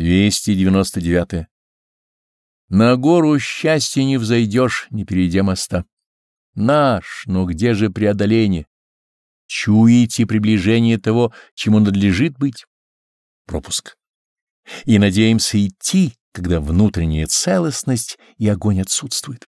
299. На гору счастья не взойдешь, не перейдя моста. Наш, но где же преодоление? Чуете приближение того, чему надлежит быть? Пропуск. И надеемся идти, когда внутренняя целостность и огонь отсутствует.